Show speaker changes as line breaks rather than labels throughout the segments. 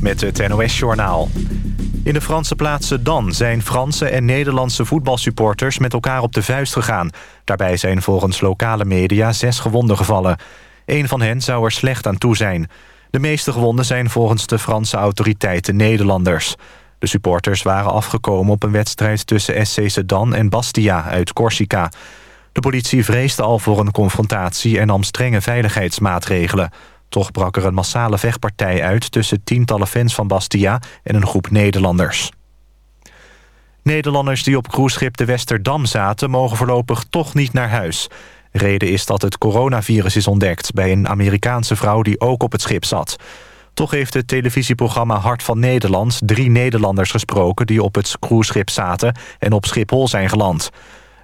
met het NOS-journaal. In de Franse plaats Sedan zijn Franse en Nederlandse voetbalsupporters... met elkaar op de vuist gegaan. Daarbij zijn volgens lokale media zes gewonden gevallen. Een van hen zou er slecht aan toe zijn. De meeste gewonden zijn volgens de Franse autoriteiten Nederlanders. De supporters waren afgekomen op een wedstrijd tussen SC Sedan en Bastia uit Corsica. De politie vreesde al voor een confrontatie en nam strenge veiligheidsmaatregelen. Toch brak er een massale vechtpartij uit tussen tientallen fans van Bastia en een groep Nederlanders. Nederlanders die op cruiseschip de Westerdam zaten... mogen voorlopig toch niet naar huis. Reden is dat het coronavirus is ontdekt... bij een Amerikaanse vrouw die ook op het schip zat. Toch heeft het televisieprogramma Hart van Nederland... drie Nederlanders gesproken die op het cruiseschip zaten... en op Schiphol zijn geland.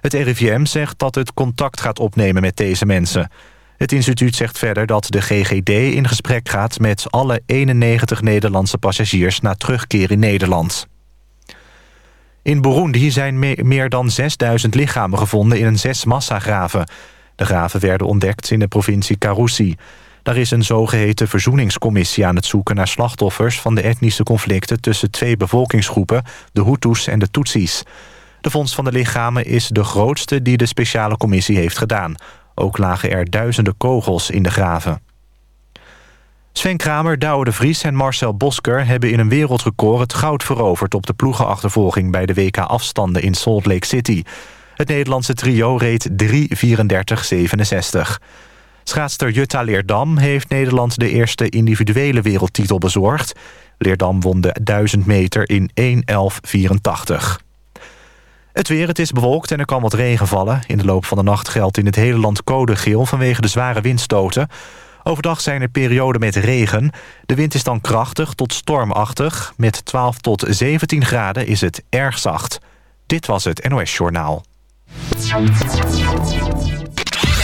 Het RIVM zegt dat het contact gaat opnemen met deze mensen... Het instituut zegt verder dat de GGD in gesprek gaat... met alle 91 Nederlandse passagiers na terugkeer in Nederland. In Burundi zijn meer dan 6000 lichamen gevonden in een zes massagraven. De graven werden ontdekt in de provincie Karusi. Daar is een zogeheten verzoeningscommissie aan het zoeken naar slachtoffers... van de etnische conflicten tussen twee bevolkingsgroepen... de Hutus en de Tutsis. De vondst van de lichamen is de grootste die de speciale commissie heeft gedaan... Ook lagen er duizenden kogels in de graven. Sven Kramer, Douwe de Vries en Marcel Bosker... hebben in een wereldrecord het goud veroverd... op de ploegenachtervolging bij de WK-afstanden in Salt Lake City. Het Nederlandse trio reed 3.34.67. Schaatster Jutta Leerdam heeft Nederland de eerste individuele wereldtitel bezorgd. Leerdam won de 1000 meter in 1.11.84. Het weer, het is bewolkt en er kan wat regen vallen. In de loop van de nacht geldt in het hele land code geel... vanwege de zware windstoten. Overdag zijn er perioden met regen. De wind is dan krachtig tot stormachtig. Met 12 tot 17 graden is het erg zacht. Dit was het NOS Journaal.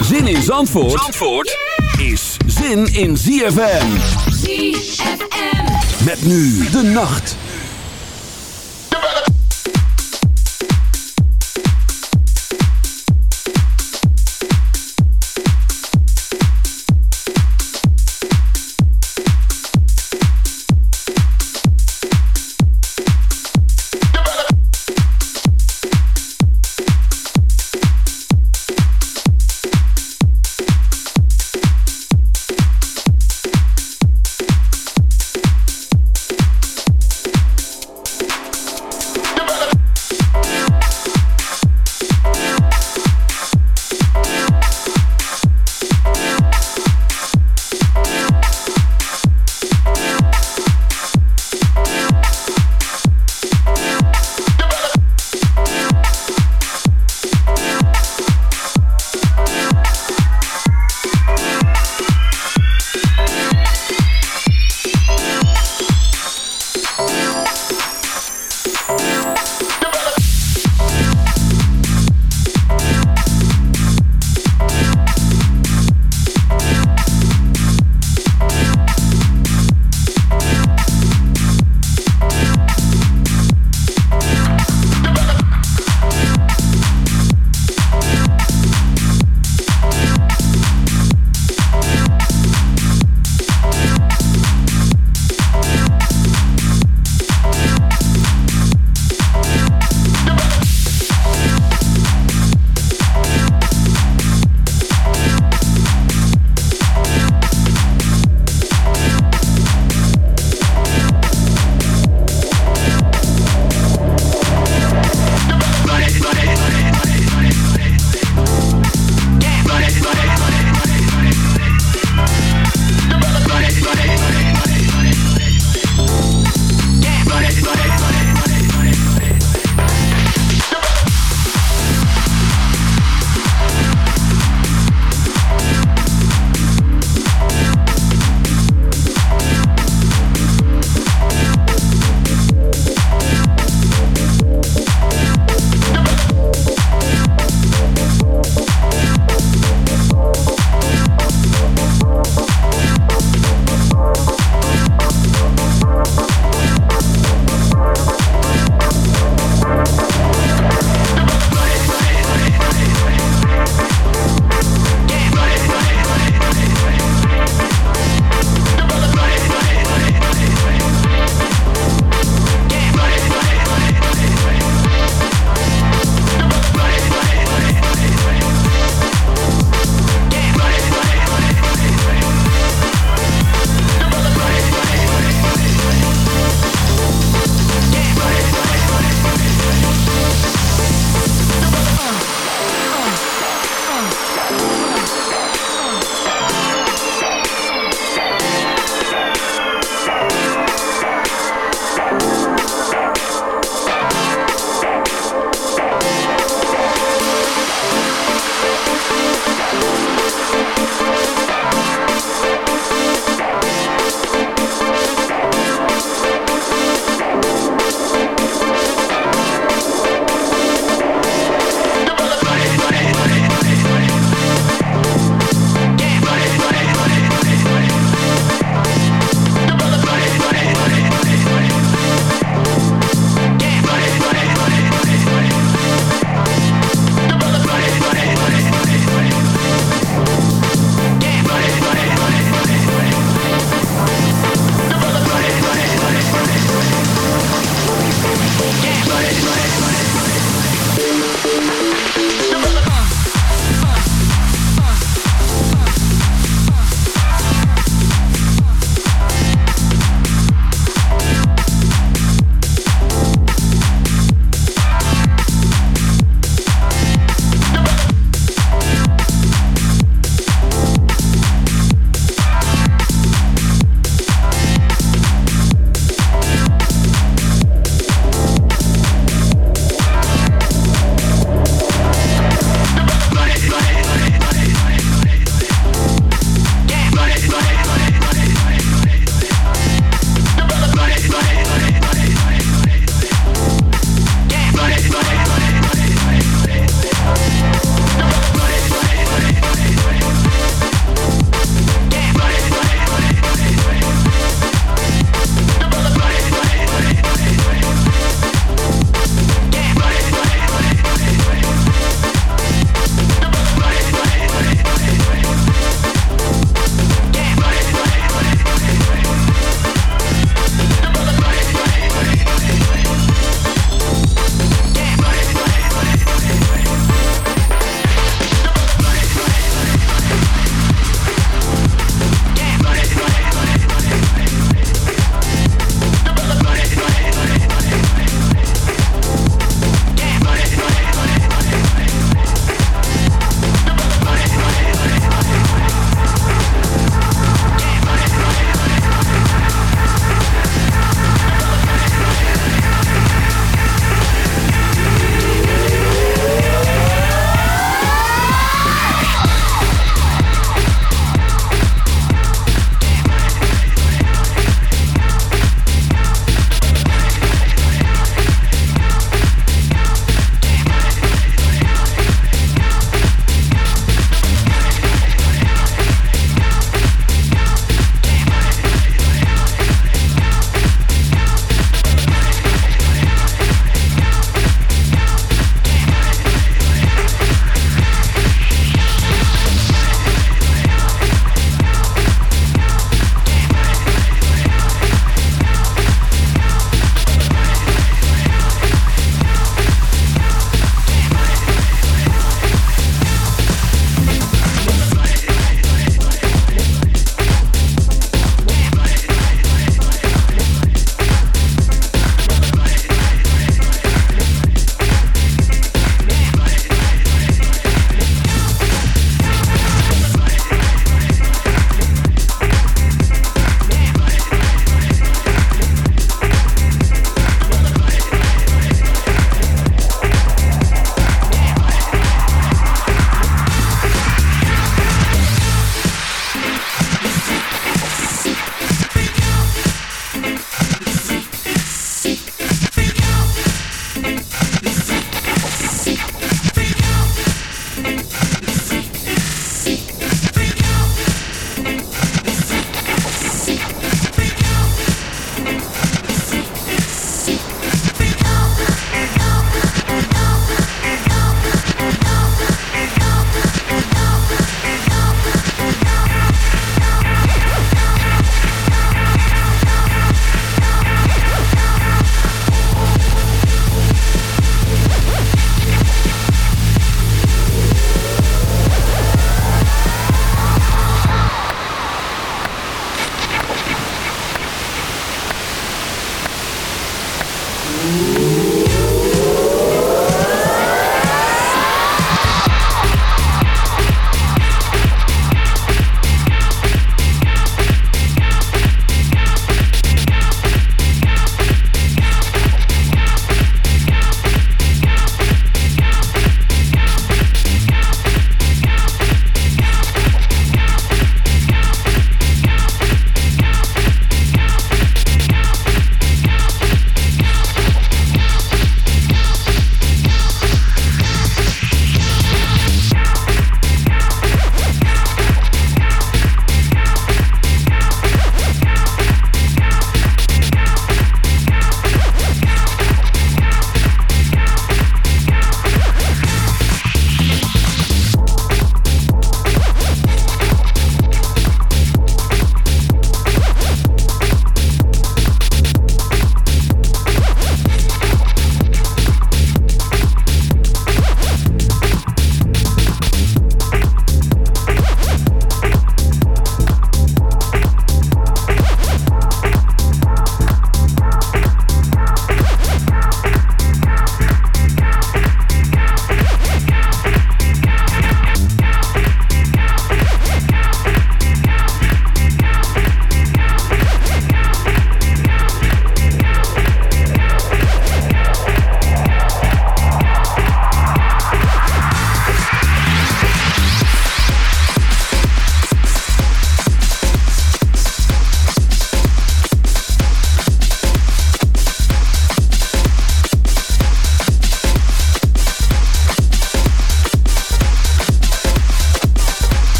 Zin in Zandvoort, Zandvoort is zin in ZFM. ZFM. Met nu de nacht.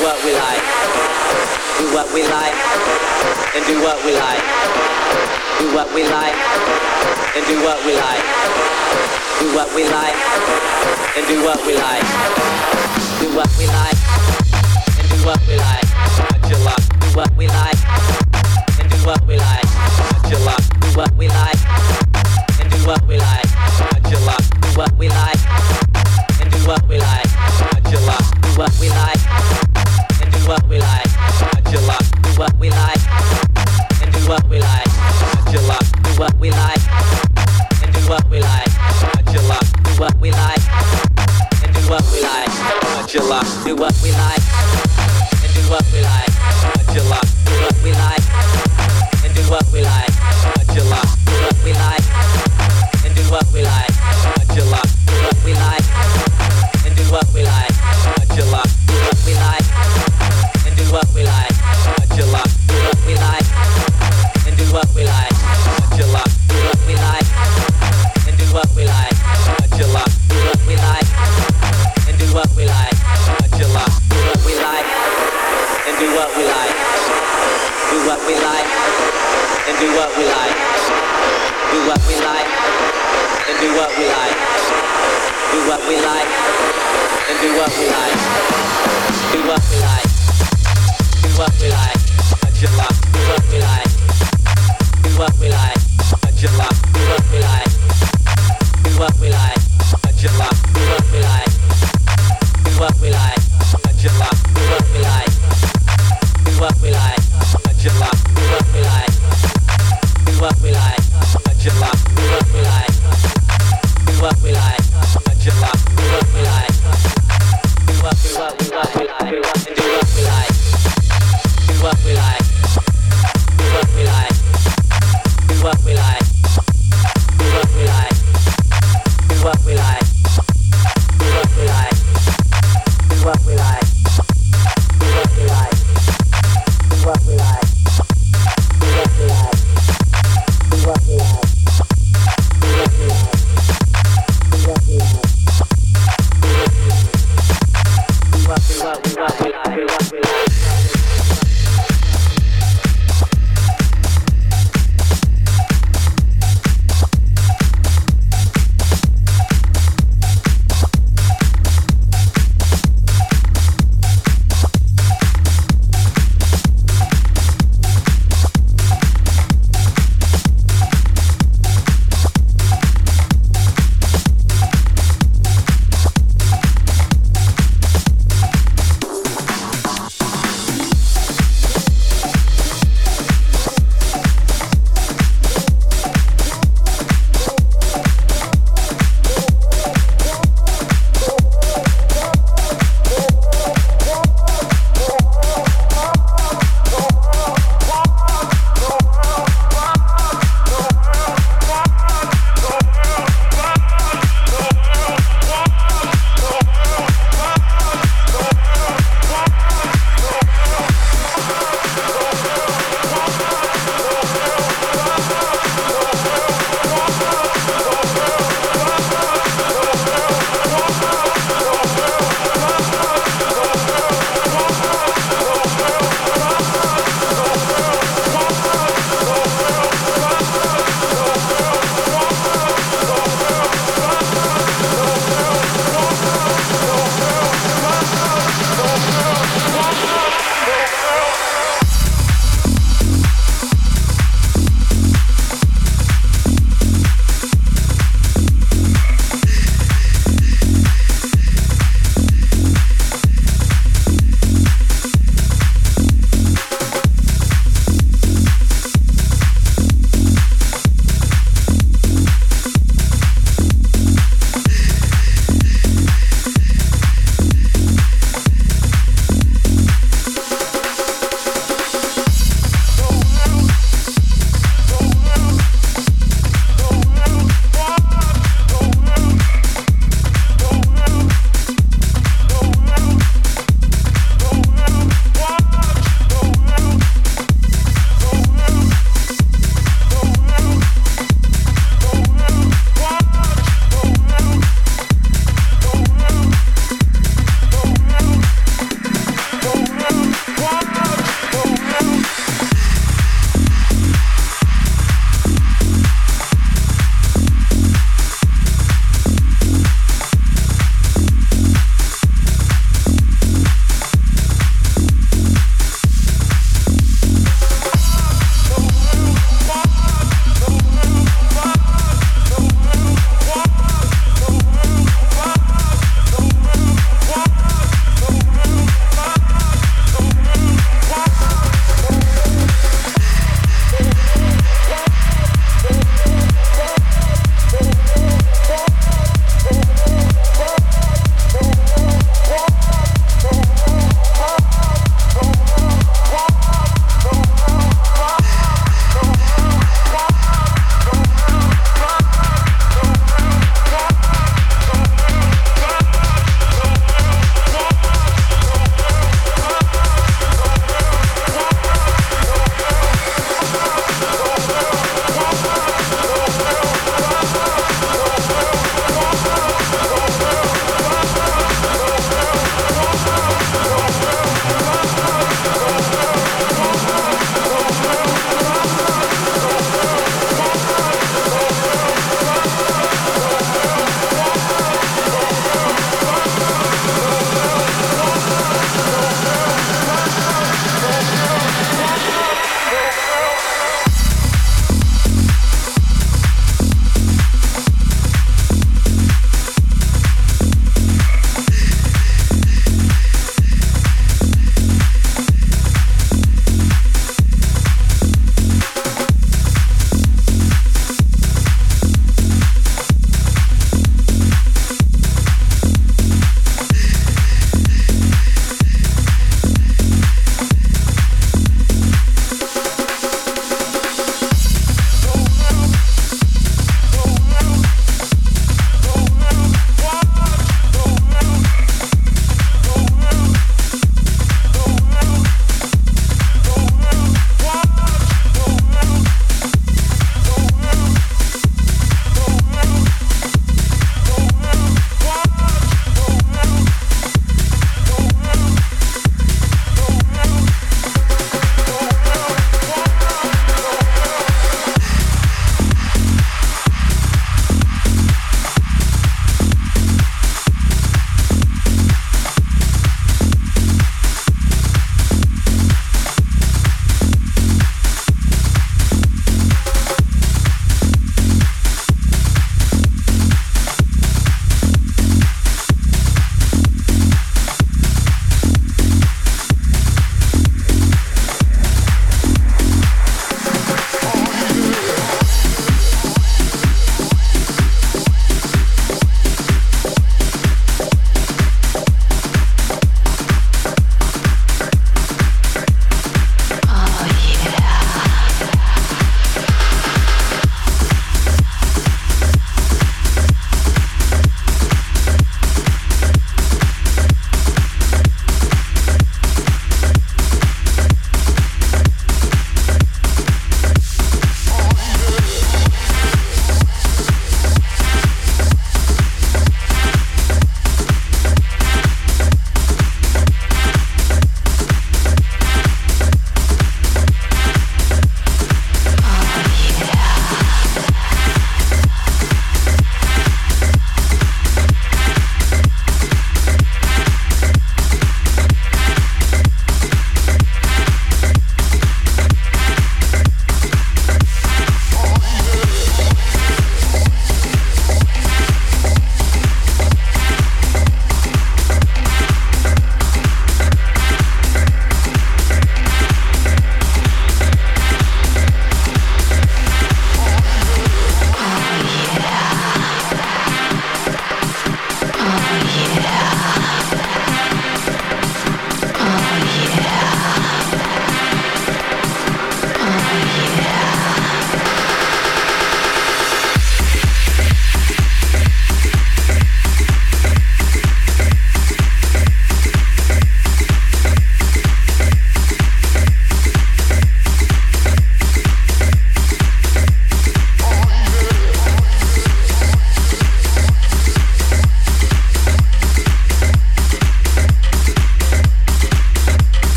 what we like. Do what we like. And do what we like. Do what we like. And do what we like. Do what we like. And do what we like. Do what we like. And do what we like. Do what we like. And do what we like. Do what we like. And do what we like. Do what we like. And do what we like. Do what we like what we like, do what we like, and do what we like, do what we like, and do what we like, do what we like, and do what we like, do what we like, and do what we like, do what we like, and do what we like, do what we like, and do what we like, do what we like, and do what we like, luck do what we like. Do what we like. Do what we like. do what we like. what we like. Do what we like. Do what we like.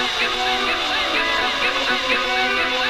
Thank you.